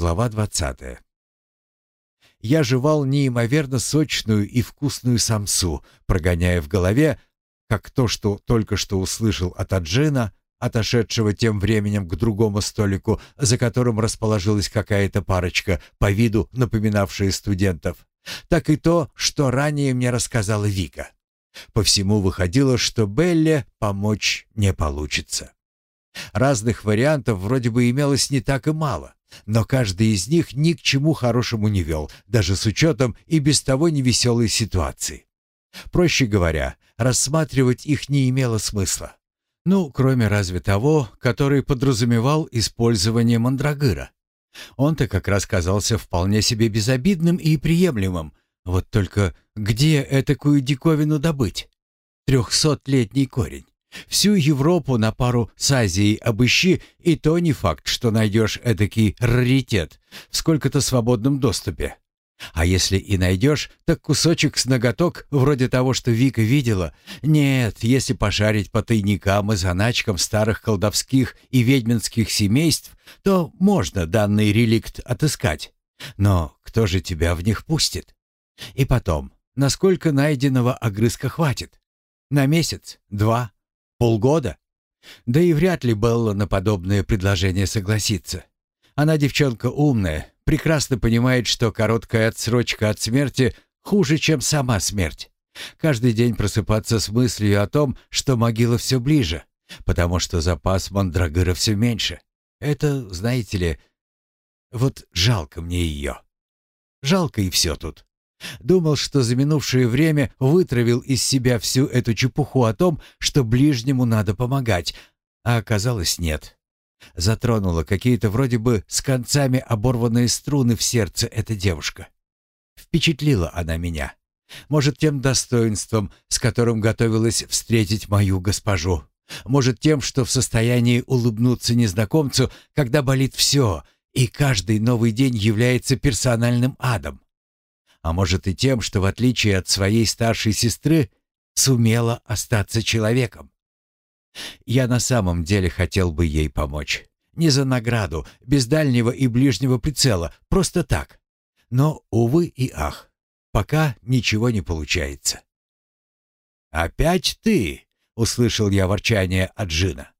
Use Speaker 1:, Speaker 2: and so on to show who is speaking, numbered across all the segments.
Speaker 1: Глава двадцатая. Я жевал неимоверно сочную и вкусную самсу, прогоняя в голове, как то, что только что услышал от Аджина, отошедшего тем временем к другому столику, за которым расположилась какая-то парочка, по виду напоминавшая студентов, так и то, что ранее мне рассказала Вика. По всему выходило, что Белле помочь не получится. Разных вариантов вроде бы имелось не так и мало, но каждый из них ни к чему хорошему не вел, даже с учетом и без того невеселой ситуации. Проще говоря, рассматривать их не имело смысла. Ну, кроме разве того, который подразумевал использование мандрагыра. Он-то как раз казался вполне себе безобидным и приемлемым. Вот только где этакую диковину добыть? Трехсотлетний корень. Всю Европу на пару с Азией обыщи, и то не факт, что найдешь эдакий раритет в сколько-то свободном доступе. А если и найдешь, так кусочек с ноготок, вроде того, что Вика видела. Нет, если пошарить по тайникам и заначкам старых колдовских и ведьминских семейств, то можно данный реликт отыскать. Но кто же тебя в них пустит? И потом, насколько найденного огрызка хватит? На месяц? Два? Полгода? Да и вряд ли Белла на подобное предложение согласится. Она девчонка умная, прекрасно понимает, что короткая отсрочка от смерти хуже, чем сама смерть. Каждый день просыпаться с мыслью о том, что могила все ближе, потому что запас мандрагыра все меньше. Это, знаете ли, вот жалко мне ее. Жалко и все тут. Думал, что за минувшее время вытравил из себя всю эту чепуху о том, что ближнему надо помогать, а оказалось нет. Затронула какие-то вроде бы с концами оборванные струны в сердце эта девушка. Впечатлила она меня. Может, тем достоинством, с которым готовилась встретить мою госпожу. Может, тем, что в состоянии улыбнуться незнакомцу, когда болит все, и каждый новый день является персональным адом. А может и тем, что в отличие от своей старшей сестры, сумела остаться человеком. Я на самом деле хотел бы ей помочь. Не за награду, без дальнего и ближнего прицела, просто так. Но, увы и ах, пока ничего не получается. «Опять ты!» — услышал я ворчание от Джина.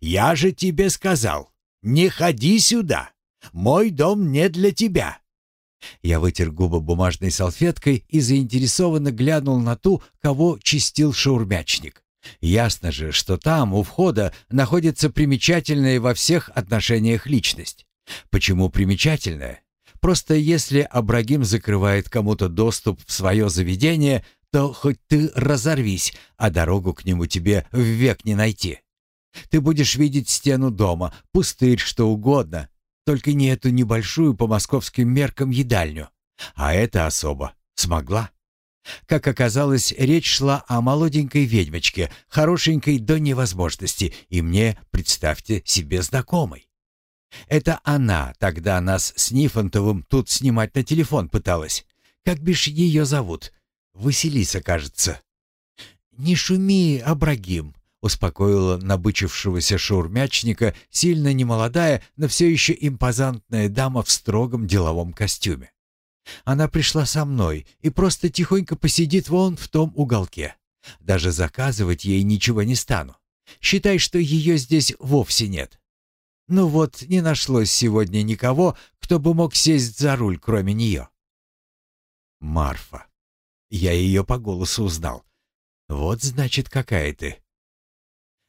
Speaker 1: «Я же тебе сказал, не ходи сюда! Мой дом не для тебя!» Я вытер губы бумажной салфеткой и заинтересованно глянул на ту, кого чистил шаурмячник. Ясно же, что там, у входа, находится примечательная во всех отношениях личность. Почему примечательная? Просто если Абрагим закрывает кому-то доступ в свое заведение, то хоть ты разорвись, а дорогу к нему тебе ввек не найти. Ты будешь видеть стену дома, пустырь, что угодно, только не эту небольшую по московским меркам едальню. А эта особа смогла. Как оказалось, речь шла о молоденькой ведьмочке, хорошенькой до невозможности, и мне, представьте себе, знакомой. Это она тогда нас с Нифонтовым тут снимать на телефон пыталась. Как бишь ее зовут? Василиса, кажется. «Не шуми, Абрагим», — успокоила набычившегося шаурмячника сильно немолодая, но все еще импозантная дама в строгом деловом костюме. Она пришла со мной и просто тихонько посидит вон в том уголке. Даже заказывать ей ничего не стану. Считай, что ее здесь вовсе нет. Ну вот, не нашлось сегодня никого, кто бы мог сесть за руль, кроме нее. Марфа. Я ее по голосу узнал. Вот значит, какая ты.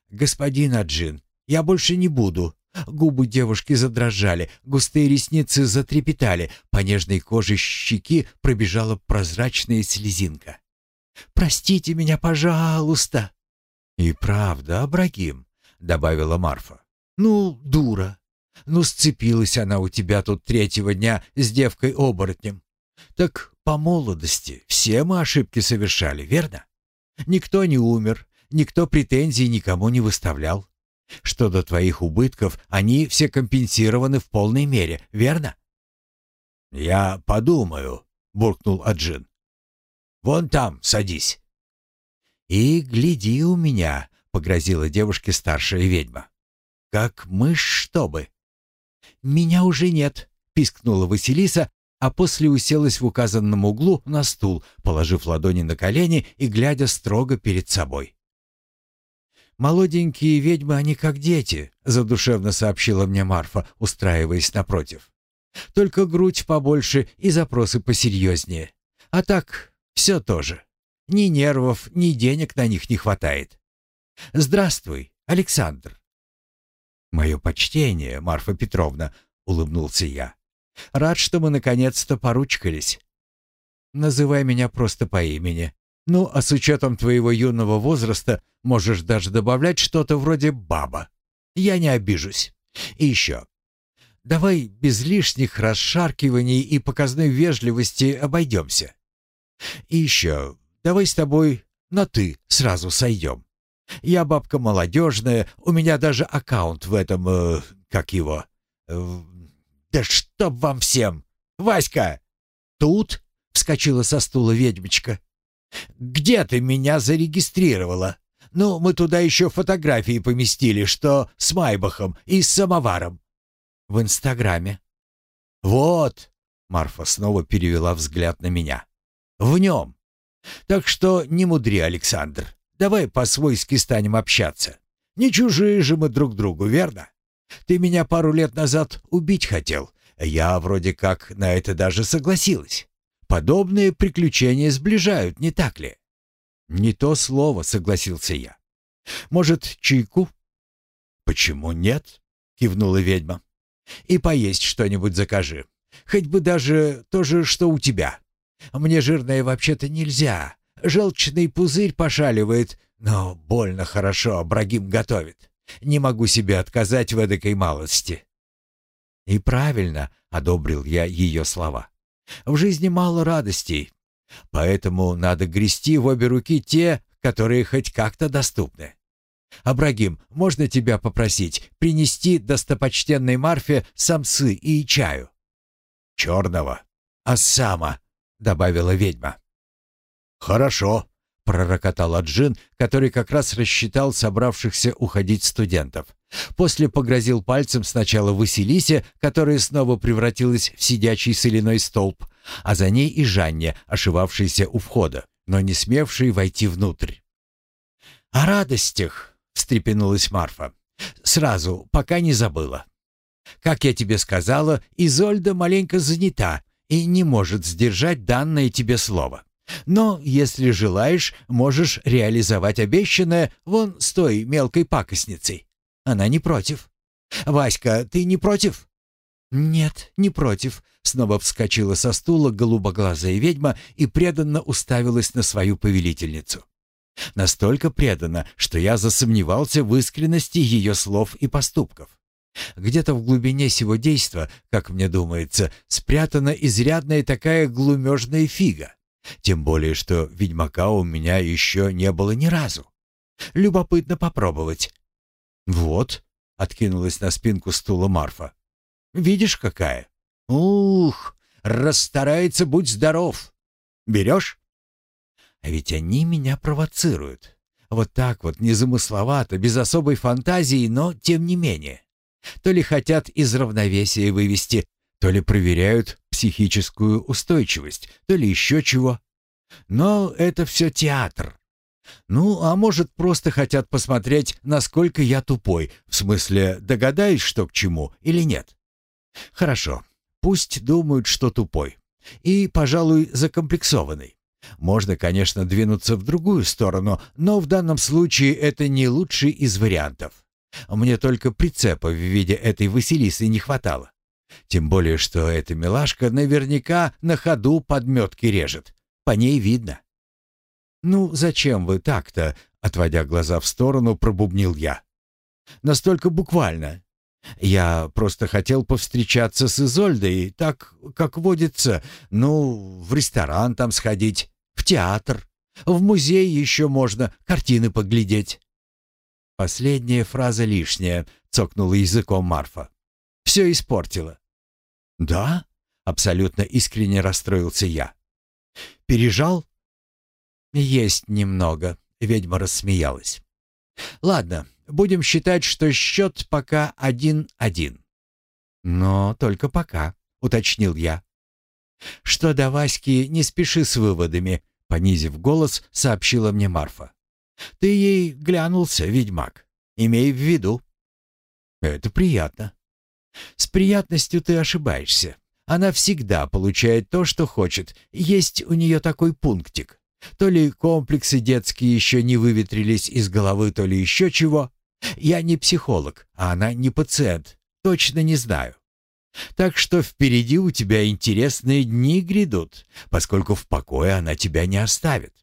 Speaker 1: Господин Аджин, я больше не буду, Губы девушки задрожали, густые ресницы затрепетали, по нежной коже щеки пробежала прозрачная слезинка. «Простите меня, пожалуйста!» «И правда, Абрагим», — добавила Марфа. «Ну, дура! Ну, сцепилась она у тебя тут третьего дня с девкой-оборотнем. Так по молодости все мы ошибки совершали, верно? Никто не умер, никто претензий никому не выставлял. Что до твоих убытков, они все компенсированы в полной мере, верно? Я подумаю, буркнул Аджин. Вон там, садись. И гляди у меня, погрозила девушке старшая ведьма. Как мышь, чтобы. Меня уже нет, пискнула Василиса, а после уселась в указанном углу на стул, положив ладони на колени и глядя строго перед собой. «Молоденькие ведьмы, они как дети», — задушевно сообщила мне Марфа, устраиваясь напротив. «Только грудь побольше и запросы посерьезнее. А так, все тоже. Ни нервов, ни денег на них не хватает. Здравствуй, Александр». «Мое почтение, Марфа Петровна», — улыбнулся я. «Рад, что мы наконец-то поручкались. Называй меня просто по имени. Ну, а с учетом твоего юного возраста можешь даже добавлять что-то вроде «баба». Я не обижусь. И еще. Давай без лишних расшаркиваний и показной вежливости обойдемся. И еще. Давай с тобой на «ты» сразу сойдем. Я бабка молодежная, у меня даже аккаунт в этом... Э, как его? Э, да чтоб вам всем! Васька! Тут? — вскочила со стула ведьмочка. «Где ты меня зарегистрировала? Ну, мы туда еще фотографии поместили, что с Майбахом и с самоваром». «В Инстаграме». «Вот», — Марфа снова перевела взгляд на меня. «В нем. Так что не мудри, Александр. Давай по-свойски станем общаться. Не чужие же мы друг другу, верно? Ты меня пару лет назад убить хотел. Я вроде как на это даже согласилась. Подобные приключения сближают, не так ли? Не то слово, согласился я. Может, чайку? Почему нет? кивнула ведьма. И поесть что-нибудь закажи. Хоть бы даже то же, что у тебя. Мне жирное вообще-то нельзя. Желчный пузырь пошаливает, но больно хорошо Абрагим готовит. Не могу себе отказать в эдакой малости. И правильно одобрил я ее слова. В жизни мало радостей, поэтому надо грести в обе руки те, которые хоть как-то доступны. Абрагим, можно тебя попросить принести достопочтенной Марфе самсы и чаю? Черного. Ассама, добавила ведьма. Хорошо, пророкотал Аджин, который как раз рассчитал собравшихся уходить студентов. После погрозил пальцем сначала Василисе, которая снова превратилась в сидячий соляной столб, а за ней и Жанне, ошивавшейся у входа, но не смевшей войти внутрь. «О радостях!» — встрепенулась Марфа. «Сразу, пока не забыла. Как я тебе сказала, Изольда маленько занята и не может сдержать данное тебе слово. Но, если желаешь, можешь реализовать обещанное вон с той мелкой пакостницей. Она не против. Васька, ты не против? Нет, не против. Снова вскочила со стула голубоглазая ведьма и преданно уставилась на свою повелительницу. Настолько преданно, что я засомневался в искренности ее слов и поступков. Где-то в глубине сего действа, как мне думается, спрятана изрядная такая глумежная фига. Тем более, что ведьмака у меня еще не было ни разу. Любопытно попробовать. «Вот», — откинулась на спинку стула Марфа. «Видишь, какая? Ух, расстарается, будь здоров. Берешь?» А ведь они меня провоцируют. Вот так вот, незамысловато, без особой фантазии, но тем не менее. То ли хотят из равновесия вывести, то ли проверяют психическую устойчивость, то ли еще чего. Но это все театр. Ну, а может, просто хотят посмотреть, насколько я тупой, в смысле, догадаюсь, что к чему или нет. Хорошо, пусть думают, что тупой. И, пожалуй, закомплексованный. Можно, конечно, двинуться в другую сторону, но в данном случае это не лучший из вариантов. Мне только прицепа в виде этой Василисы не хватало. Тем более, что эта милашка наверняка на ходу подметки режет. По ней видно. «Ну, зачем вы так-то?» — отводя глаза в сторону, пробубнил я. «Настолько буквально. Я просто хотел повстречаться с Изольдой, так, как водится, ну, в ресторан там сходить, в театр, в музей еще можно картины поглядеть». Последняя фраза лишняя, цокнула языком Марфа. «Все испортила». «Да?» — абсолютно искренне расстроился я. «Пережал?» «Есть немного», — ведьма рассмеялась. «Ладно, будем считать, что счет пока один-один». «Но только пока», — уточнил я. «Что до Васьки, не спеши с выводами», — понизив голос, сообщила мне Марфа. «Ты ей глянулся, ведьмак. Имей в виду». «Это приятно». «С приятностью ты ошибаешься. Она всегда получает то, что хочет. Есть у нее такой пунктик. То ли комплексы детские еще не выветрились из головы, то ли еще чего. Я не психолог, а она не пациент. Точно не знаю. Так что впереди у тебя интересные дни грядут, поскольку в покое она тебя не оставит.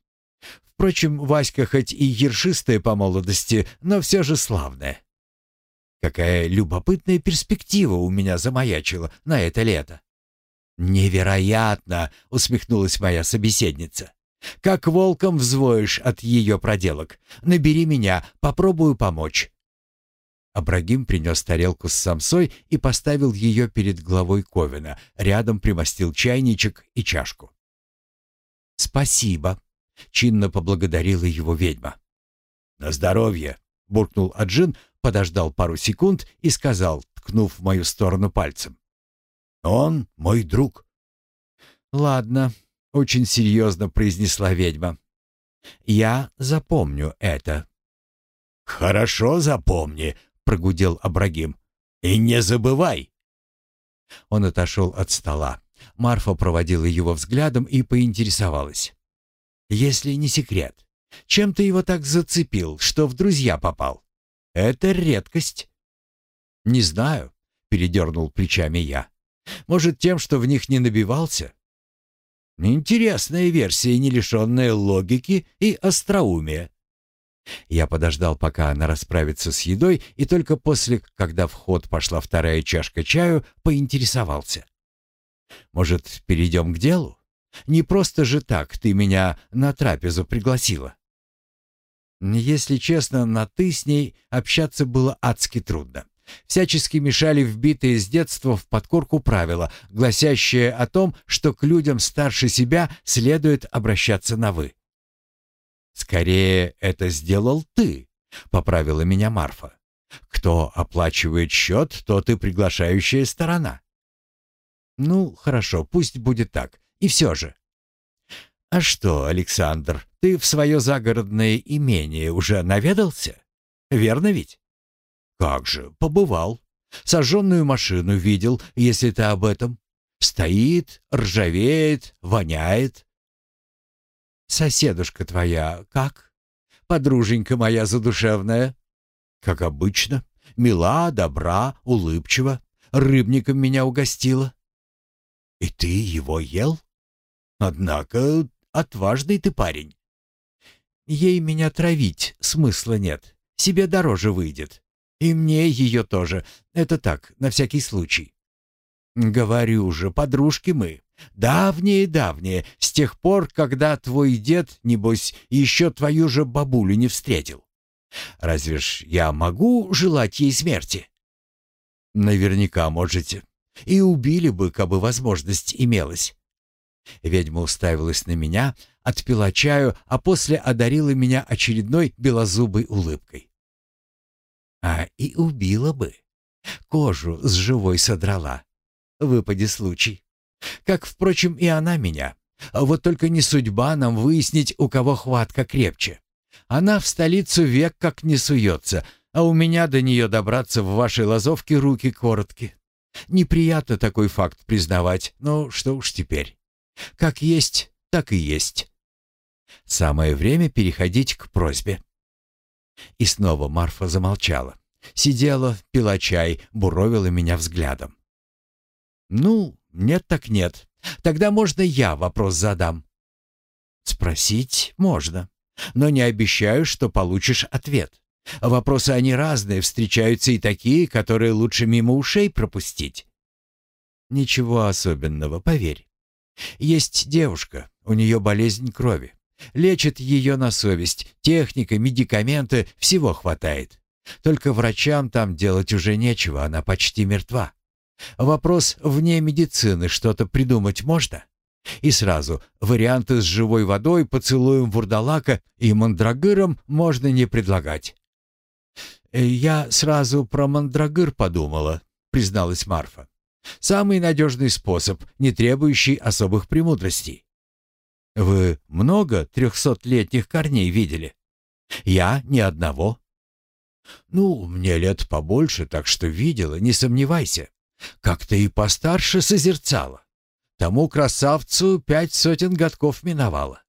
Speaker 1: Впрочем, Васька хоть и ершистая по молодости, но все же славная. Какая любопытная перспектива у меня замаячила на это лето. «Невероятно!» — усмехнулась моя собеседница. «Как волком взвоишь от ее проделок. Набери меня, попробую помочь». Абрагим принес тарелку с самсой и поставил ее перед главой Ковина. Рядом примостил чайничек и чашку. «Спасибо», — чинно поблагодарила его ведьма. «На здоровье», — буркнул Аджин, подождал пару секунд и сказал, ткнув в мою сторону пальцем. «Он мой друг». «Ладно», — очень серьезно произнесла ведьма. «Я запомню это». «Хорошо запомни», прогудел Абрагим. «И не забывай!» Он отошел от стола. Марфа проводила его взглядом и поинтересовалась. «Если не секрет, чем ты его так зацепил, что в друзья попал? Это редкость». «Не знаю», — передернул плечами я. «Может, тем, что в них не набивался?» «Интересная версия, не лишенная логики и остроумия», я подождал, пока она расправится с едой, и только после, когда в ход пошла вторая чашка чаю, поинтересовался. «Может, перейдем к делу? Не просто же так ты меня на трапезу пригласила». Если честно, на «ты» с ней общаться было адски трудно. Всячески мешали вбитые с детства в подкорку правила, гласящие о том, что к людям старше себя следует обращаться на «вы». «Скорее, это сделал ты», — поправила меня Марфа. «Кто оплачивает счет, тот и приглашающая сторона». «Ну, хорошо, пусть будет так. И все же». «А что, Александр, ты в свое загородное имение уже наведался? Верно ведь?» «Как же, побывал. Сожженную машину видел, если ты об этом. Стоит, ржавеет, воняет. Соседушка твоя как? Подруженька моя задушевная? Как обычно, мила, добра, улыбчива, рыбником меня угостила. И ты его ел? Однако отважный ты парень. Ей меня травить смысла нет, себе дороже выйдет. И мне ее тоже, это так, на всякий случай. Говорю же, подружки мы. Давние-давние, с тех пор, когда твой дед, небось, еще твою же бабулю не встретил. Разве ж я могу желать ей смерти? Наверняка можете. И убили бы, кабы возможность имелась. Ведьма уставилась на меня, отпила чаю, а после одарила меня очередной белозубой улыбкой. А и убила бы. Кожу с живой содрала. Выпади случай. Как, впрочем, и она меня. А вот только не судьба нам выяснить, у кого хватка крепче. Она в столицу век как не суется, а у меня до нее добраться в вашей лазовке руки коротки. Неприятно такой факт признавать, но что уж теперь. Как есть, так и есть. Самое время переходить к просьбе. И снова Марфа замолчала. Сидела, пила чай, буровила меня взглядом. «Ну, нет так нет. Тогда можно я вопрос задам. Спросить можно, но не обещаю, что получишь ответ. Вопросы они разные, встречаются и такие, которые лучше мимо ушей пропустить. Ничего особенного, поверь. Есть девушка, у нее болезнь крови. Лечат ее на совесть, техника, медикаменты, всего хватает. Только врачам там делать уже нечего, она почти мертва. Вопрос вне медицины что-то придумать можно? И сразу, варианты с живой водой, поцелуем вурдалака и мандрагыром можно не предлагать. «Э, «Я сразу про мандрагыр подумала», — призналась Марфа. Самый надежный способ, не требующий особых премудростей. Вы много трехсотлетних корней видели? Я ни одного. Ну, мне лет побольше, так что видела, не сомневайся. Как-то и постарше созерцала. Тому красавцу пять сотен годков миновало.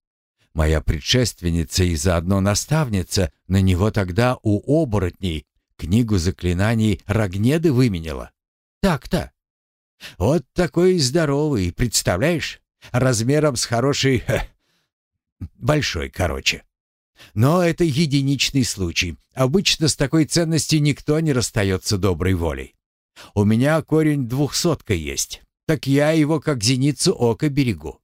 Speaker 1: Моя предшественница и заодно наставница на него тогда у оборотней книгу заклинаний Рогнеды выменяла. Так-то. Вот такой здоровый, представляешь? Размером с хороший... Ха, большой, короче. Но это единичный случай. Обычно с такой ценностью никто не расстается доброй волей. У меня корень двухсотка есть. Так я его как зеницу ока берегу.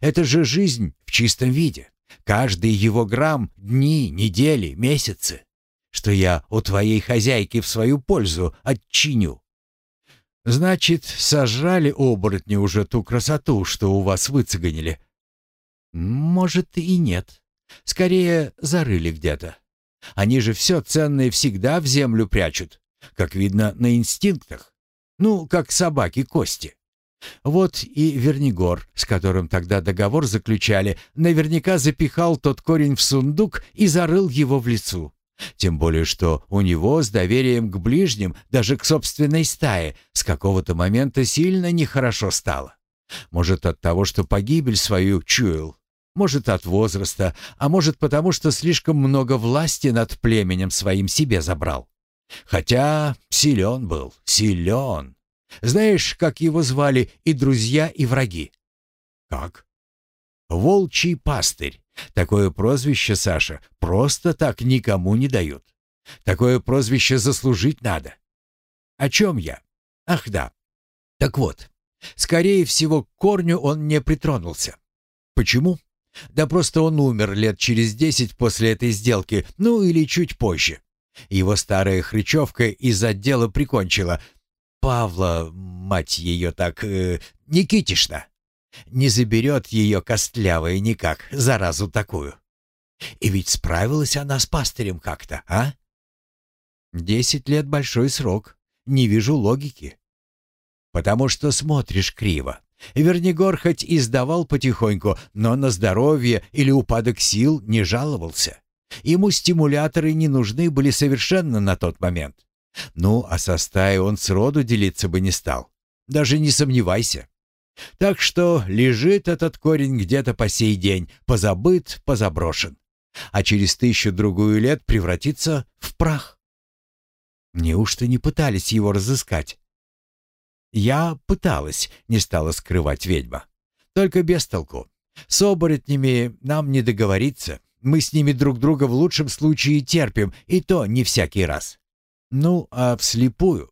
Speaker 1: Это же жизнь в чистом виде. Каждый его грамм — дни, недели, месяцы. Что я у твоей хозяйки в свою пользу отчиню. Значит, сожрали оборотни уже ту красоту, что у вас выцеганили? Может, и нет. Скорее, зарыли где-то. Они же все ценное всегда в землю прячут, как видно на инстинктах. Ну, как собаки кости. Вот и Вернигор, с которым тогда договор заключали, наверняка запихал тот корень в сундук и зарыл его в лесу. Тем более, что у него с доверием к ближним, даже к собственной стае, с какого-то момента сильно нехорошо стало. Может, от того, что погибель свою чуял, может, от возраста, а может, потому что слишком много власти над племенем своим себе забрал. Хотя силен был, силен. Знаешь, как его звали и друзья, и враги? Как? Волчий пастырь. Такое прозвище, Саша, просто так никому не дают. Такое прозвище заслужить надо. О чем я? Ах да. Так вот, скорее всего, к корню он не притронулся. Почему? Да просто он умер лет через десять после этой сделки, ну или чуть позже. Его старая хрычевка из отдела прикончила. Павла, мать ее так, э, Никитишна. Не заберет ее костлявая никак, заразу такую. И ведь справилась она с пастырем как-то, а? Десять лет — большой срок. Не вижу логики. Потому что смотришь криво. Вернигор хоть и сдавал потихоньку, но на здоровье или упадок сил не жаловался. Ему стимуляторы не нужны были совершенно на тот момент. Ну, а со стаей он сроду делиться бы не стал. Даже не сомневайся. Так что лежит этот корень где-то по сей день, позабыт, позаброшен. А через тысячу-другую лет превратится в прах. Неужто не пытались его разыскать? «Я пыталась», — не стала скрывать ведьма. «Только без толку. С оборотнями нам не договориться. Мы с ними друг друга в лучшем случае терпим, и то не всякий раз. Ну, а вслепую.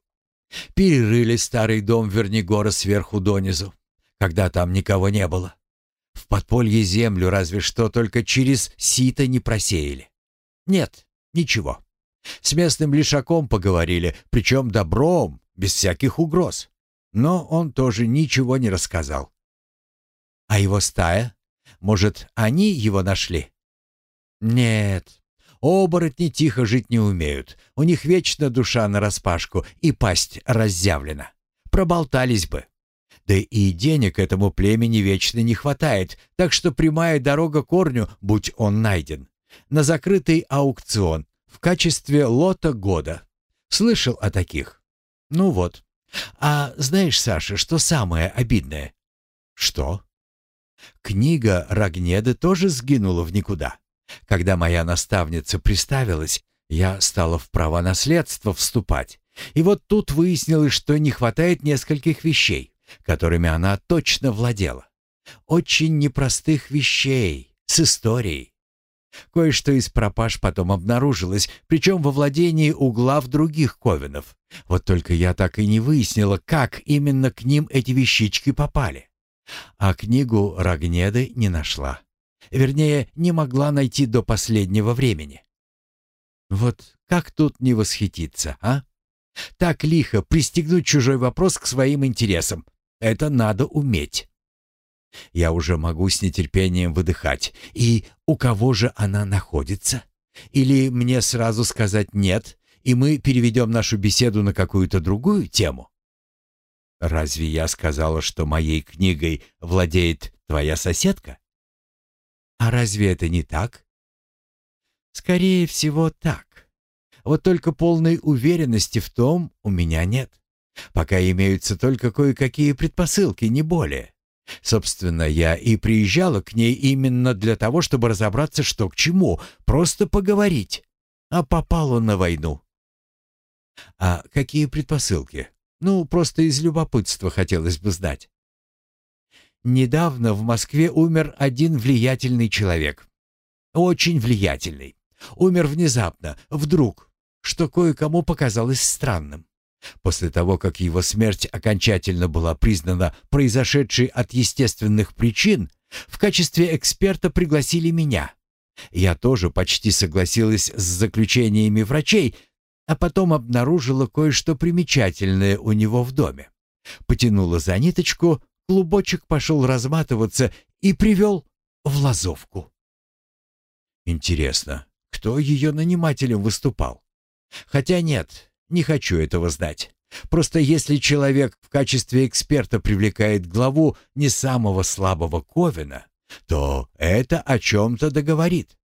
Speaker 1: Перерыли старый дом Вернигора сверху донизу, когда там никого не было. В подполье землю разве что только через сито не просеяли. Нет, ничего. С местным лишаком поговорили, причем добром, без всяких угроз. Но он тоже ничего не рассказал. А его стая? Может, они его нашли? Нет, оборотни тихо жить не умеют. У них вечно душа нараспашку и пасть разъявлена. Проболтались бы. Да и денег этому племени вечно не хватает, так что прямая дорога корню, будь он найден, на закрытый аукцион в качестве лота года. Слышал о таких? Ну вот, а знаешь, Саша, что самое обидное? Что? Книга Рогнеды тоже сгинула в никуда. Когда моя наставница приставилась, я стала в право наследства вступать. И вот тут выяснилось, что не хватает нескольких вещей, которыми она точно владела. Очень непростых вещей, с историей. Кое-что из пропаж потом обнаружилось, причем во владении у глав других ковенов. Вот только я так и не выяснила, как именно к ним эти вещички попали. А книгу Рогнеды не нашла. Вернее, не могла найти до последнего времени. Вот как тут не восхититься, а? Так лихо пристегнуть чужой вопрос к своим интересам. Это надо уметь. Я уже могу с нетерпением выдыхать. И у кого же она находится? Или мне сразу сказать «нет», и мы переведем нашу беседу на какую-то другую тему? Разве я сказала, что моей книгой владеет твоя соседка? А разве это не так? Скорее всего, так. Вот только полной уверенности в том у меня нет. Пока имеются только кое-какие предпосылки, не более. Собственно, я и приезжала к ней именно для того, чтобы разобраться, что к чему, просто поговорить. А попал он на войну. А какие предпосылки? Ну, просто из любопытства хотелось бы знать. Недавно в Москве умер один влиятельный человек. Очень влиятельный. Умер внезапно, вдруг, что кое-кому показалось странным. После того, как его смерть окончательно была признана произошедшей от естественных причин, в качестве эксперта пригласили меня. Я тоже почти согласилась с заключениями врачей, а потом обнаружила кое-что примечательное у него в доме. Потянула за ниточку, клубочек пошел разматываться и привел в лазовку. Интересно, кто ее нанимателем выступал? Хотя нет, не хочу этого знать. Просто если человек в качестве эксперта привлекает главу не самого слабого Ковина, то это о чем-то договорит.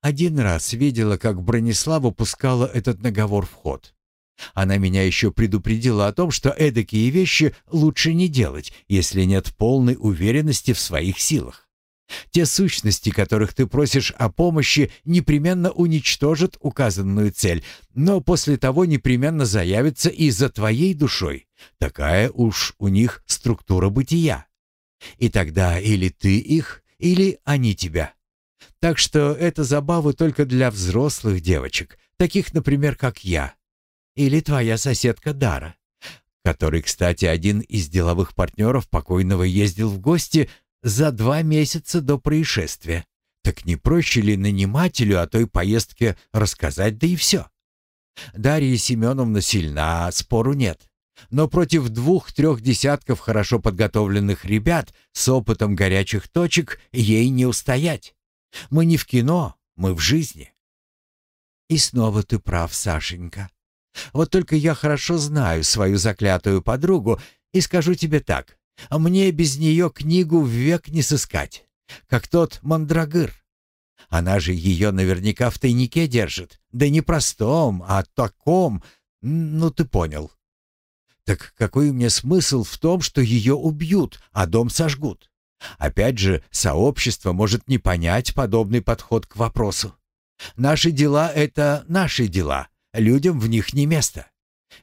Speaker 1: Один раз видела, как Бронислава пускала этот наговор в ход. Она меня еще предупредила о том, что эдакие вещи лучше не делать, если нет полной уверенности в своих силах. Те сущности, которых ты просишь о помощи, непременно уничтожат указанную цель, но после того непременно заявятся и за твоей душой. Такая уж у них структура бытия. И тогда или ты их, или они тебя. Так что это забавы только для взрослых девочек, таких, например, как я. Или твоя соседка Дара, который, кстати, один из деловых партнеров покойного ездил в гости за два месяца до происшествия. Так не проще ли нанимателю о той поездке рассказать, да и все? Дарья Семеновна сильна, спору нет. Но против двух-трех десятков хорошо подготовленных ребят с опытом горячих точек ей не устоять. Мы не в кино, мы в жизни. И снова ты прав, Сашенька. Вот только я хорошо знаю свою заклятую подругу и скажу тебе так. А мне без нее книгу век не сыскать, как тот мандрагыр. Она же ее наверняка в тайнике держит. Да не простом, а таком, ну ты понял. Так какой мне смысл в том, что ее убьют, а дом сожгут? Опять же, сообщество может не понять подобный подход к вопросу. Наши дела — это наши дела, людям в них не место.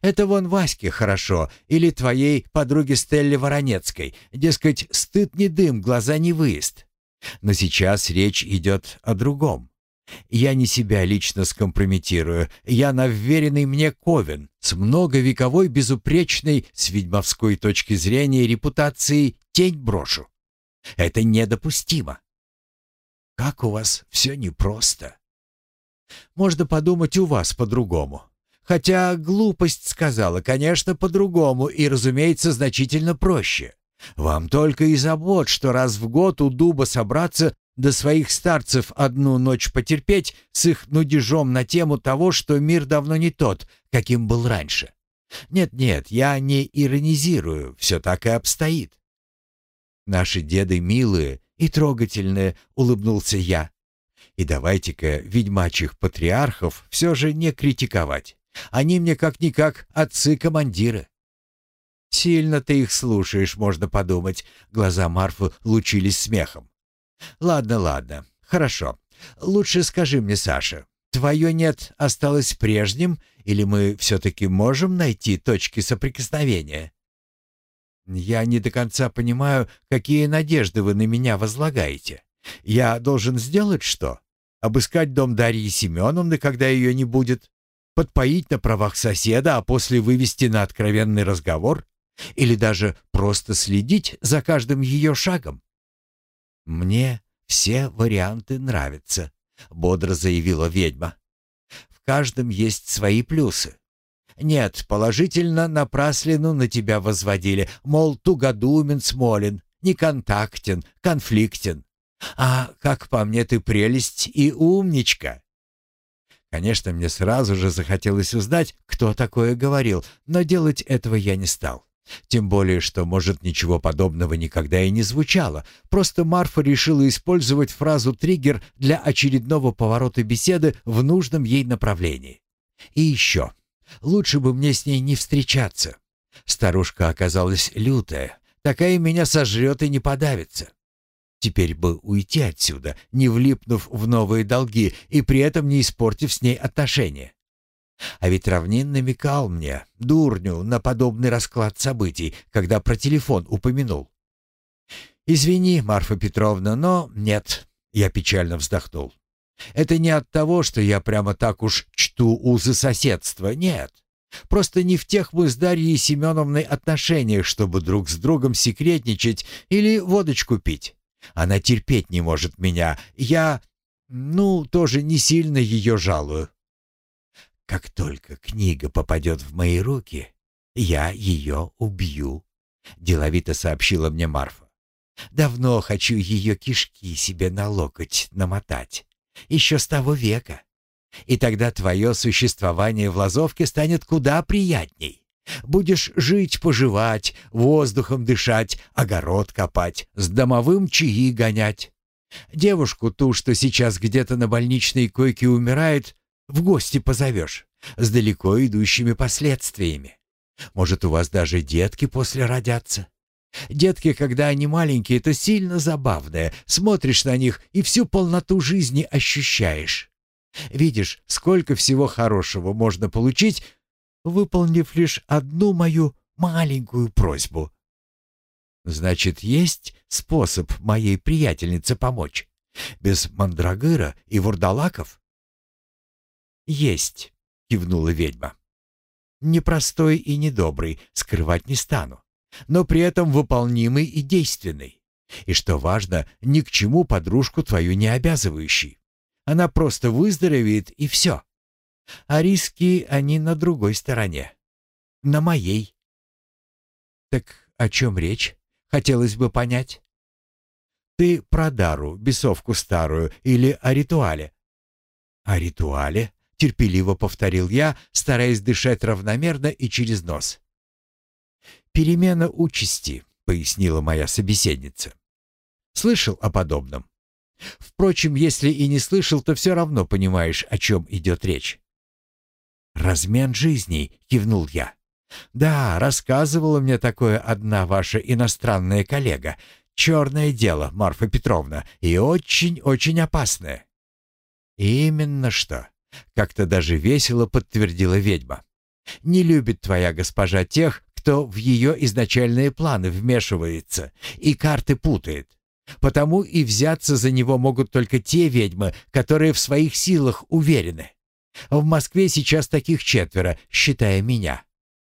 Speaker 1: Это вон Ваське хорошо, или твоей подруге Стелле Воронецкой. Дескать, стыд не дым, глаза не выезд. Но сейчас речь идет о другом. Я не себя лично скомпрометирую. Я на вверенный мне Ковен с многовековой безупречной с ведьмовской точки зрения репутацией тень брошу. Это недопустимо. Как у вас все непросто. Можно подумать, у вас по-другому. Хотя глупость сказала, конечно, по-другому и, разумеется, значительно проще. Вам только и забот, что раз в год у дуба собраться до своих старцев одну ночь потерпеть с их нудежом на тему того, что мир давно не тот, каким был раньше. Нет-нет, я не иронизирую, все так и обстоит. Наши деды милые и трогательные, улыбнулся я. И давайте-ка ведьмачьих патриархов все же не критиковать. Они мне как-никак отцы-командиры. Сильно ты их слушаешь, можно подумать. Глаза Марфы лучились смехом. Ладно, ладно, хорошо. Лучше скажи мне, Саша, твое «нет» осталось прежним, или мы все-таки можем найти точки соприкосновения? Я не до конца понимаю, какие надежды вы на меня возлагаете. Я должен сделать что? Обыскать дом Дарьи Семеновны, когда ее не будет? Подпоить на правах соседа, а после вывести на откровенный разговор? Или даже просто следить за каждым ее шагом? «Мне все варианты нравятся», — бодро заявила ведьма. «В каждом есть свои плюсы. Нет, положительно напраслину на тебя возводили, мол, тугодумен, смолен, неконтактен, конфликтен. А, как по мне, ты прелесть и умничка. Конечно, мне сразу же захотелось узнать, кто такое говорил, но делать этого я не стал. Тем более, что, может, ничего подобного никогда и не звучало. Просто Марфа решила использовать фразу «триггер» для очередного поворота беседы в нужном ей направлении. И еще. Лучше бы мне с ней не встречаться. Старушка оказалась лютая. Такая меня сожрет и не подавится. Теперь бы уйти отсюда, не влипнув в новые долги и при этом не испортив с ней отношения. А ведь Равнин намекал мне, дурню, на подобный расклад событий, когда про телефон упомянул. «Извини, Марфа Петровна, но нет», — я печально вздохнул. «Это не от того, что я прямо так уж чту узы соседства, нет. Просто не в тех мы с Дарьей Семеновной отношениях, чтобы друг с другом секретничать или водочку пить. Она терпеть не может меня. Я, ну, тоже не сильно ее жалую. Как только книга попадет в мои руки, я ее убью, деловито сообщила мне Марфа. Давно хочу ее кишки себе на локоть намотать. Еще с того века. И тогда твое существование в Лазовке станет куда приятней. Будешь жить-поживать, воздухом дышать, огород копать, с домовым чаи гонять. Девушку ту, что сейчас где-то на больничной койке умирает, в гости позовешь, с далеко идущими последствиями. Может, у вас даже детки после родятся? Детки, когда они маленькие, это сильно забавное. Смотришь на них и всю полноту жизни ощущаешь. Видишь, сколько всего хорошего можно получить, выполнив лишь одну мою маленькую просьбу. Значит, есть способ моей приятельнице помочь? Без мандрагыра и вурдалаков? Есть, кивнула ведьма. Непростой и недобрый, скрывать не стану, но при этом выполнимый и действенный. И что важно, ни к чему подружку твою не обязывающий. Она просто выздоровеет и все. А риски они на другой стороне. На моей. Так о чем речь? Хотелось бы понять. Ты про Дару, бесовку старую, или о ритуале? О ритуале? Терпеливо повторил я, стараясь дышать равномерно и через нос. «Перемена участи», — пояснила моя собеседница. «Слышал о подобном? Впрочем, если и не слышал, то все равно понимаешь, о чем идет речь. «Размен жизней», — кивнул я. «Да, рассказывала мне такое одна ваша иностранная коллега. Черное дело, Марфа Петровна, и очень-очень опасное». «Именно что», — как-то даже весело подтвердила ведьма. «Не любит твоя госпожа тех, кто в ее изначальные планы вмешивается и карты путает. Потому и взяться за него могут только те ведьмы, которые в своих силах уверены. В Москве сейчас таких четверо, считая меня.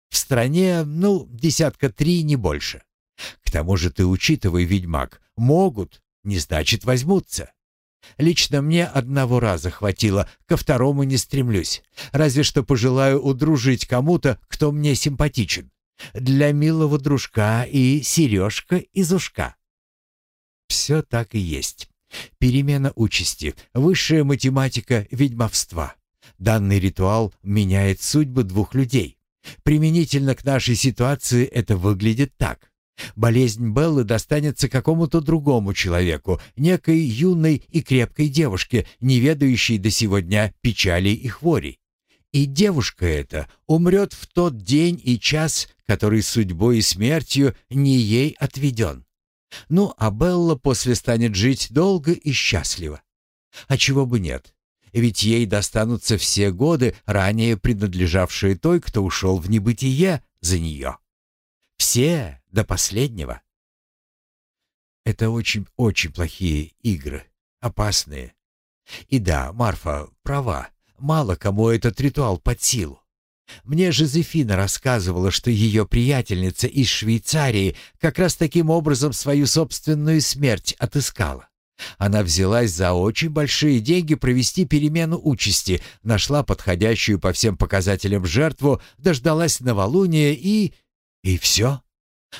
Speaker 1: В стране, ну, десятка три, не больше. К тому же ты учитывай, ведьмак, могут, не значит возьмутся. Лично мне одного раза хватило, ко второму не стремлюсь. Разве что пожелаю удружить кому-то, кто мне симпатичен. Для милого дружка и сережка из ушка. Все так и есть. Перемена участи, высшая математика ведьмовства. Данный ритуал меняет судьбы двух людей. Применительно к нашей ситуации это выглядит так. Болезнь Беллы достанется какому-то другому человеку, некой юной и крепкой девушке, не ведающей до сего дня печали и хворей. И девушка эта умрет в тот день и час, который судьбой и смертью не ей отведен. Ну, а Белла после станет жить долго и счастливо. А чего бы нет? Ведь ей достанутся все годы, ранее принадлежавшие той, кто ушел в небытие за нее. Все до последнего. Это очень-очень плохие игры, опасные. И да, Марфа права, мало кому этот ритуал под силу. Мне Жозефина рассказывала, что ее приятельница из Швейцарии как раз таким образом свою собственную смерть отыскала. Она взялась за очень большие деньги провести перемену участи, нашла подходящую по всем показателям жертву, дождалась новолуния и... И все.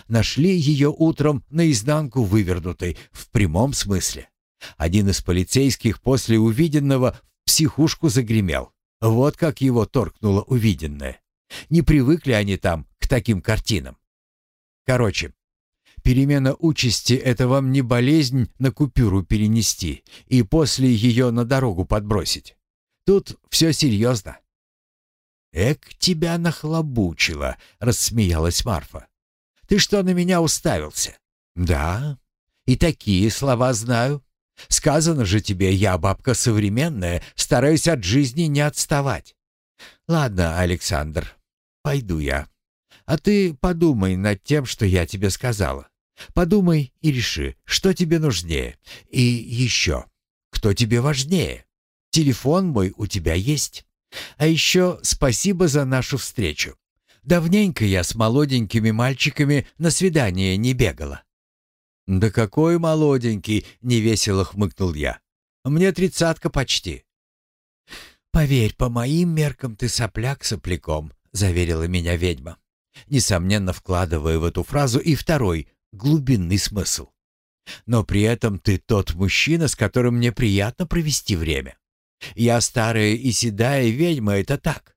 Speaker 1: Нашли ее утром наизнанку вывернутой, в прямом смысле. Один из полицейских после увиденного в психушку загремел. Вот как его торкнуло увиденное. Не привыкли они там к таким картинам. Короче, перемена участи — это вам не болезнь на купюру перенести и после ее на дорогу подбросить. Тут все серьезно. «Эк, тебя нахлобучило», — рассмеялась Марфа. «Ты что на меня уставился?» «Да, и такие слова знаю. Сказано же тебе, я бабка современная, стараюсь от жизни не отставать. Ладно, Александр, пойду я. А ты подумай над тем, что я тебе сказала. Подумай и реши, что тебе нужнее. И еще, кто тебе важнее. Телефон мой у тебя есть. А еще спасибо за нашу встречу. Давненько я с молоденькими мальчиками на свидание не бегала. «Да какой молоденький!» — невесело хмыкнул я. «Мне тридцатка почти». «Поверь, по моим меркам ты сопляк сопляком», — заверила меня ведьма, несомненно вкладывая в эту фразу и второй, глубинный смысл. «Но при этом ты тот мужчина, с которым мне приятно провести время. Я старая и седая ведьма, это так.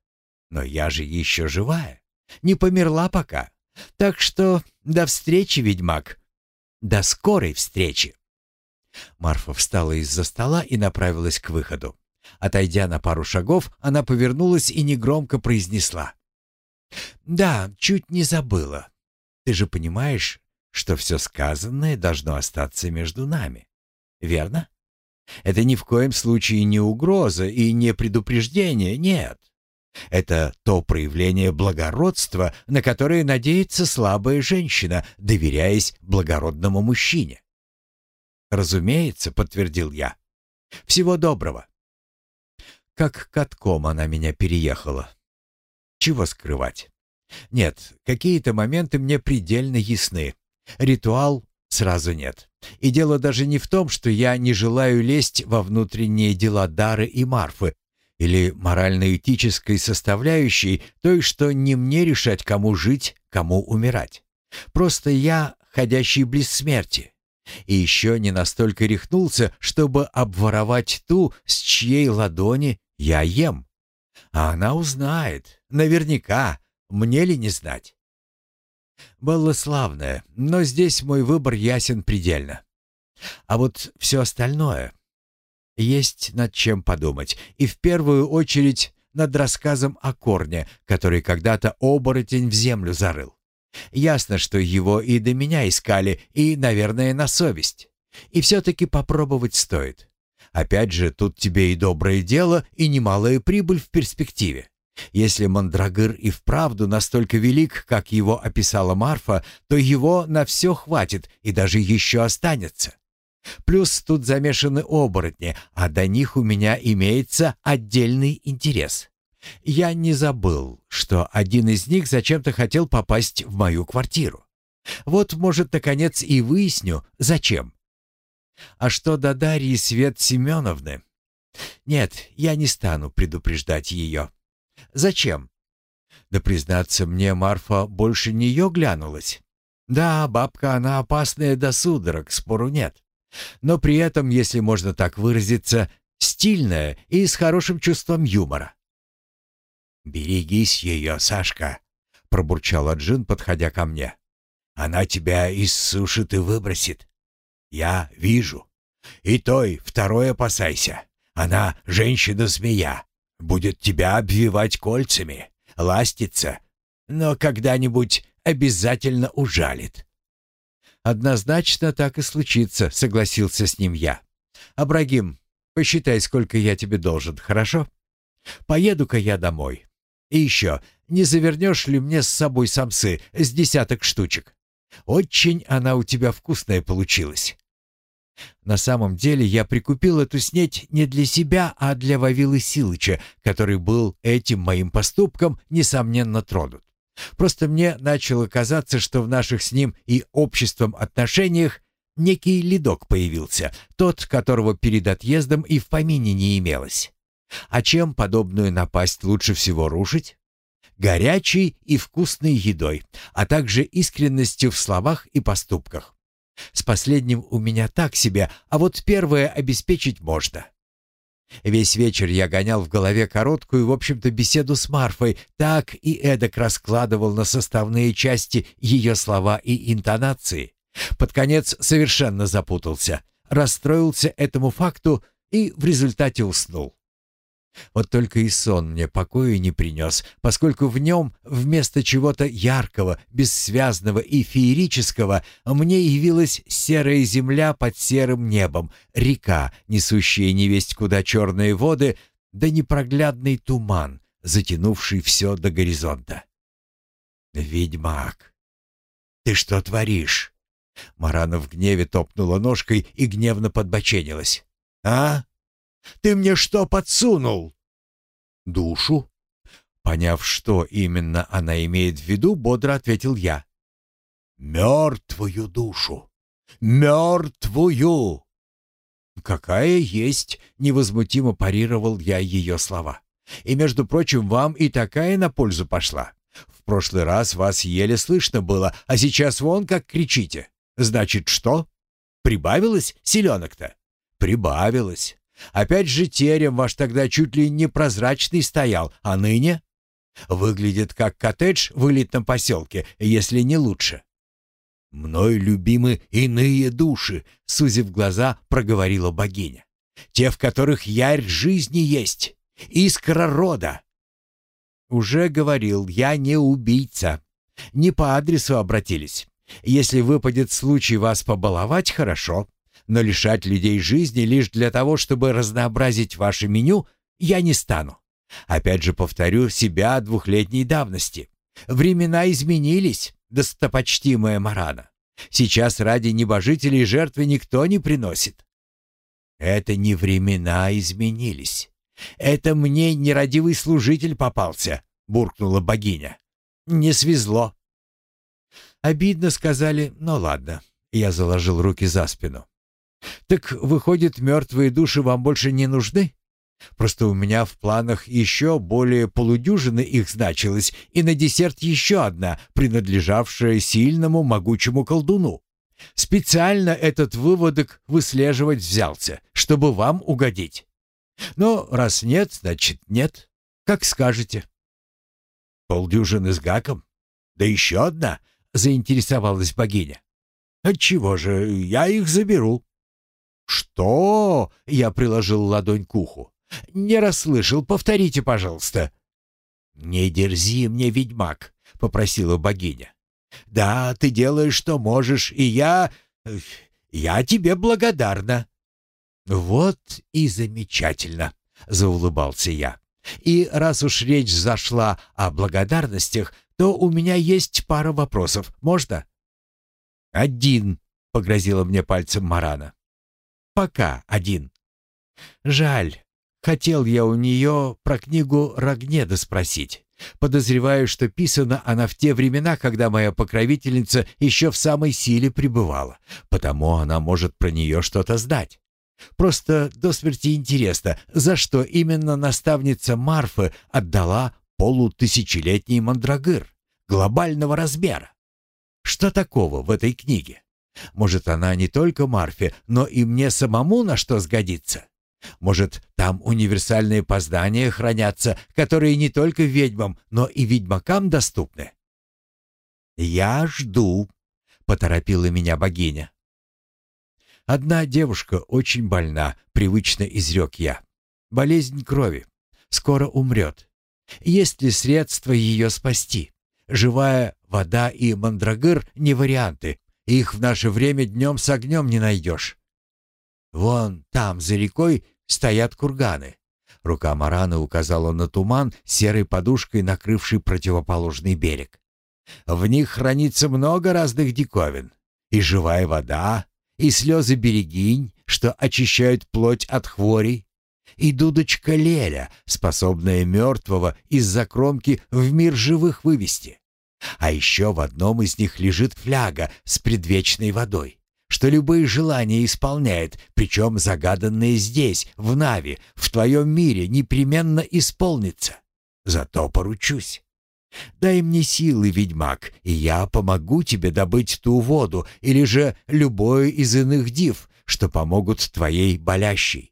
Speaker 1: Но я же еще живая, не померла пока. Так что до встречи, ведьмак». До скорой встречи!» Марфа встала из-за стола и направилась к выходу. Отойдя на пару шагов, она повернулась и негромко произнесла. «Да, чуть не забыла. Ты же понимаешь, что все сказанное должно остаться между нами, верно? Это ни в коем случае не угроза и не предупреждение, нет. Это то проявление благородства, на которое надеется слабая женщина, доверяясь благородному мужчине. «Разумеется», — подтвердил я. «Всего доброго». Как катком она меня переехала. Чего скрывать? Нет, какие-то моменты мне предельно ясны. Ритуал сразу нет. И дело даже не в том, что я не желаю лезть во внутренние дела Дары и Марфы, или морально-этической составляющей, той, что не мне решать, кому жить, кому умирать. Просто я ходящий близ смерти. И еще не настолько рехнулся, чтобы обворовать ту, с чьей ладони я ем. А она узнает, наверняка, мне ли не знать. Было славное, но здесь мой выбор ясен предельно. А вот все остальное есть над чем подумать, и в первую очередь над рассказом о корне, который когда-то оборотень в землю зарыл. Ясно, что его и до меня искали, и, наверное, на совесть. И все-таки попробовать стоит. Опять же, тут тебе и доброе дело, и немалая прибыль в перспективе. Если Мандрагыр и вправду настолько велик, как его описала Марфа, то его на все хватит и даже еще останется. Плюс тут замешаны оборотни, а до них у меня имеется отдельный интерес. Я не забыл, что один из них зачем-то хотел попасть в мою квартиру. Вот, может, наконец и выясню, зачем. А что до Дарьи Свет Семеновны? Нет, я не стану предупреждать ее. Зачем? Да, признаться мне, Марфа больше нее глянулась. Да, бабка она опасная до судорог, спору нет но при этом, если можно так выразиться, стильная и с хорошим чувством юмора. «Берегись ее, Сашка», — пробурчала Джин, подходя ко мне. «Она тебя иссушит и выбросит. Я вижу. И той второй опасайся. Она женщина-змея. Будет тебя обвивать кольцами, ластится, но когда-нибудь обязательно ужалит. «Однозначно так и случится», — согласился с ним я. «Абрагим, посчитай, сколько я тебе должен, хорошо? Поеду-ка я домой. И еще, не завернешь ли мне с собой самсы с десяток штучек? Очень она у тебя вкусная получилась». На самом деле я прикупил эту снеть не для себя, а для Вавилы Силыча, который был этим моим поступком, несомненно, тронут. Просто мне начало казаться, что в наших с ним и обществом отношениях некий ледок появился, тот, которого перед отъездом и в помине не имелось. А чем подобную напасть лучше всего рушить? Горячей и вкусной едой, а также искренностью в словах и поступках. С последним у меня так себе, а вот первое обеспечить можно. Весь вечер я гонял в голове короткую, в общем-то, беседу с Марфой, так и эдак раскладывал на составные части ее слова и интонации. Под конец совершенно запутался, расстроился этому факту и в результате уснул. Вот только и сон мне покоя не принес, поскольку в нем вместо чего-то яркого, бессвязного и феерического мне явилась серая земля под серым небом, река, несущая невесть куда черные воды, да непроглядный туман, затянувший все до горизонта. «Ведьмак, ты что творишь?» Марана в гневе топнула ножкой и гневно подбоченилась. «А? Ты мне что подсунул?» «Душу?» Поняв, что именно она имеет в виду, бодро ответил я. «Мертвую душу! Мертвую!» «Какая есть!» — невозмутимо парировал я ее слова. «И, между прочим, вам и такая на пользу пошла. В прошлый раз вас еле слышно было, а сейчас вон как кричите. Значит, что? Прибавилось селенок-то?» «Прибавилось. Опять же терем ваш тогда чуть ли не прозрачный стоял, а ныне? Выглядит как коттедж в элитном поселке, если не лучше. «Мной любимы иные души», — сузив глаза, проговорила богиня. «Те, в которых ярь жизни есть, искра рода». «Уже говорил, я не убийца. Не по адресу обратились. Если выпадет случай вас побаловать, хорошо но лишать людей жизни лишь для того, чтобы разнообразить ваше меню, я не стану. Опять же повторю себя двухлетней давности. Времена изменились, достопочтимая Марана. Сейчас ради небожителей жертвы никто не приносит. Это не времена изменились. Это мне нерадивый служитель попался, буркнула богиня. Не свезло. Обидно сказали, но ладно. Я заложил руки за спину. Так выходит, мертвые души вам больше не нужны? Просто у меня в планах еще более полудюжины их значилось, и на десерт еще одна, принадлежавшая сильному могучему колдуну. Специально этот выводок выслеживать взялся, чтобы вам угодить. Но раз нет, значит нет. Как скажете. Полдюжины с гаком? Да еще одна, заинтересовалась богиня. Отчего же, я их заберу. «Что?» — я приложил ладонь к уху. «Не расслышал, повторите, пожалуйста». «Не дерзи мне, ведьмак», — попросила богиня. «Да, ты делаешь, что можешь, и я... я тебе благодарна». «Вот и замечательно», — заулыбался я. «И раз уж речь зашла о благодарностях, то у меня есть пара вопросов. Можно?» «Один», — погрозила мне пальцем Марана. Пока один. Жаль. Хотел я у нее про книгу Рогнеда спросить. Подозреваю, что писана она в те времена, когда моя покровительница еще в самой силе пребывала. Потому она может про нее что-то знать. Просто до смерти интересно, за что именно наставница Марфы отдала полутысячелетний мандрагыр глобального размера. Что такого в этой книге? Может, она не только Марфе, но и мне самому на что сгодится? Может, там универсальные познания хранятся, которые не только ведьмам, но и ведьмакам доступны? «Я жду», — поторопила меня богиня. «Одна девушка очень больна», — привычно изрек я. «Болезнь крови. Скоро умрет. Есть ли средства ее спасти? Живая вода и мандрагыр — не варианты, их в наше время днем с огнем не найдешь. Вон там, за рекой, стоят курганы. Рука Марана указала на туман, серой подушкой накрывший противоположный берег. В них хранится много разных диковин. И живая вода, и слезы берегинь, что очищают плоть от хворей, и дудочка Леля, способная мертвого из-за кромки в мир живых вывести. А еще в одном из них лежит фляга с предвечной водой, что любые желания исполняет, причем загаданные здесь, в Нави, в твоем мире, непременно исполнится. Зато поручусь. Дай мне силы, ведьмак, и я помогу тебе добыть ту воду или же любое из иных див, что помогут твоей болящей.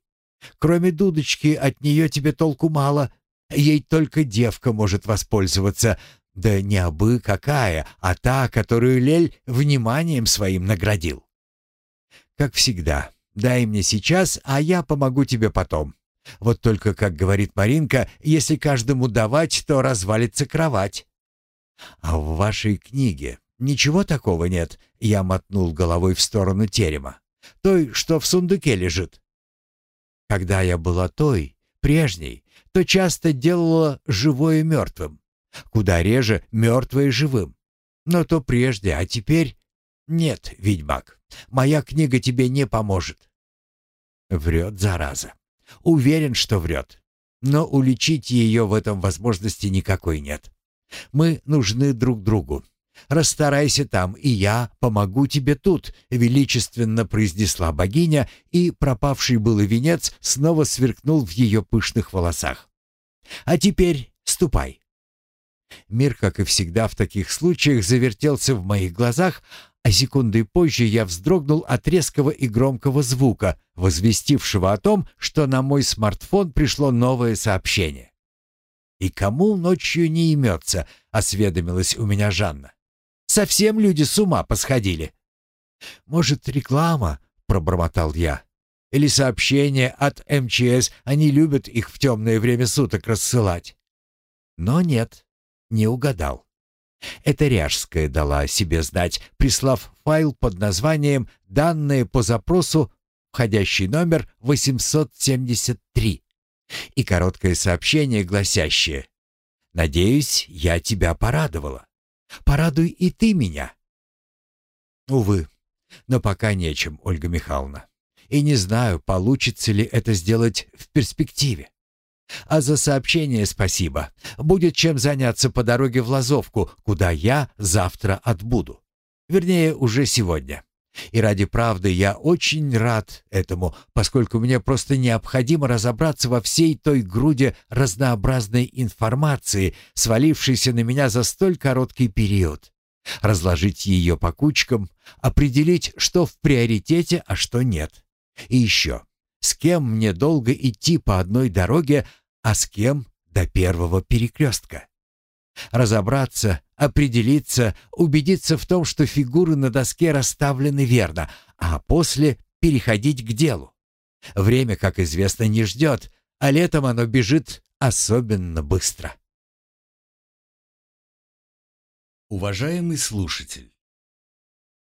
Speaker 1: Кроме дудочки от нее тебе толку мало. Ей только девка может воспользоваться. Да не абы какая, а та, которую Лель вниманием своим наградил. Как всегда, дай мне сейчас, а я помогу тебе потом. Вот только, как говорит Маринка, если каждому давать, то развалится кровать. А в вашей книге ничего такого нет, я мотнул головой в сторону терема. Той, что в сундуке лежит. Когда я была той, прежней, то часто делала живое мертвым. Куда реже мертвое живым. Но то прежде, а теперь... Нет, ведьмак, моя книга тебе не поможет. Врет, зараза. Уверен, что врет. Но уличить ее в этом возможности никакой нет. Мы нужны друг другу. Расстарайся там, и я помогу тебе тут», — величественно произнесла богиня, и пропавший был венец снова сверкнул в ее пышных волосах. «А теперь ступай». Мир, как и всегда в таких случаях, завертелся в моих глазах, а секундой позже я вздрогнул от резкого и громкого звука, возвестившего о том, что на мой смартфон пришло новое сообщение. «И кому ночью не имется?» — осведомилась у меня Жанна. Совсем люди с ума посходили. Может, реклама, пробормотал я. Или сообщения от МЧС, они любят их в темное время суток рассылать. Но нет, не угадал. Это Ряжская дала о себе знать, прислав файл под названием «Данные по запросу», входящий номер 873, и короткое сообщение, гласящее «Надеюсь, я тебя порадовала». Порадуй и ты меня. Увы, но пока нечем, Ольга Михайловна. И не знаю, получится ли это сделать в перспективе. А за сообщение спасибо. Будет чем заняться по дороге в Лазовку, куда я завтра отбуду. Вернее, уже сегодня. И ради правды я очень рад этому, поскольку мне просто необходимо разобраться во всей той груди разнообразной информации, свалившейся на меня за столь короткий период. Разложить ее по кучкам, определить, что в приоритете, а что нет. И еще, с кем мне долго идти по одной дороге, а с кем до первого перекрестка. Разобраться, определиться, убедиться в том, что фигуры на доске расставлены верно, а после переходить к делу. Время, как известно, не ждет, а летом оно бежит особенно быстро.
Speaker 2: Уважаемый слушатель,